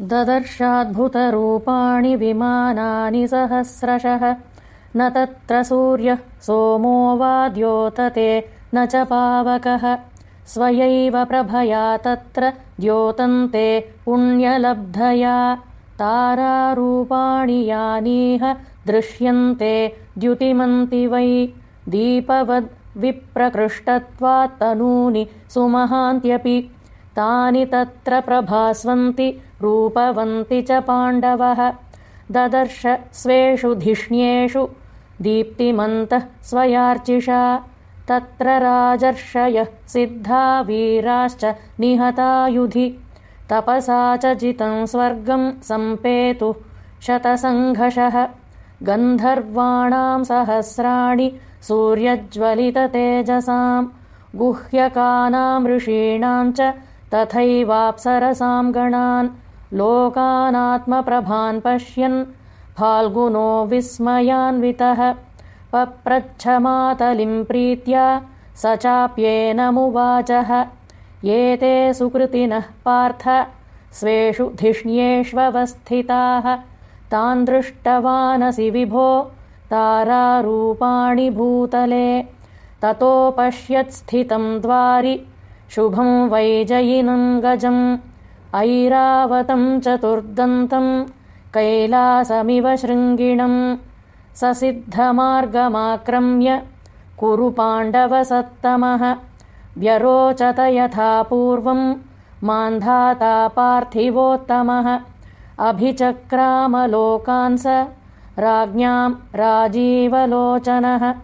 ददर्शाद्भुतरूपाणि विमानानि सहस्रशः। न तत्र सूर्यः सोमो वा द्योतते न च पावकः। स्वयैव प्रभया तत्र द्योतन्ते पुण्यलब्धया। तारारूपाणि यानीह दृश्यन्ते द्युतिमन्ति वै। दीपवद्विप्रकृष्टत्वात्तनूनि सुमहान्त्यपि तानि तत्र प्रभास्वन्ति रूपवन्ति च पाण्डवः। ददर्श स्वेषु धिष्ण्येषु दीप्तिमन्तः स्वयार्चिषा। तत्र राजर्षयः सिद्धा वीराश्च निहतायुधि तपसा च जितं स्वर्गं सम्पेतुः शतसङ्घषः गन्धर्वाणां सहस्राणि सूर्यज्वलिततेजसां गुह्यकानां ऋषीणां च तथैवाप्सरसां गणान् लोकानात्मप्रभान् पश्यन् फाल्गुनो विस्मयान्वितः पप्रच्छमातलिं प्रीत्या स चाप्येनमुवाचः एते सुकृतिनः पार्थ स्वेषु धिष्ण्येष्वस्थिताः तान् दृष्टवानसि विभो तारारूपाणि भूतले ततोपश्यत्स्थितं द्वारि शुभं वैजयिनं गजम्। ऐरावतं चतुर्दन्तं कैलासमिव शृङ्गिणम्। ससिद्धमार्गमाक्रम्य कुरु पाण्डवसत्तमः। व्यरोचत यथा पूर्वं मान्धाता पार्थिवोत्तमः। अभिचक्रामलोकान् स राज्ञां राजीवलोचनः